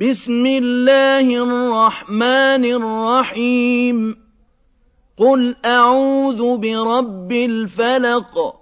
بسم الله الرحمن الرحيم. قل أعوذ برب الفلق.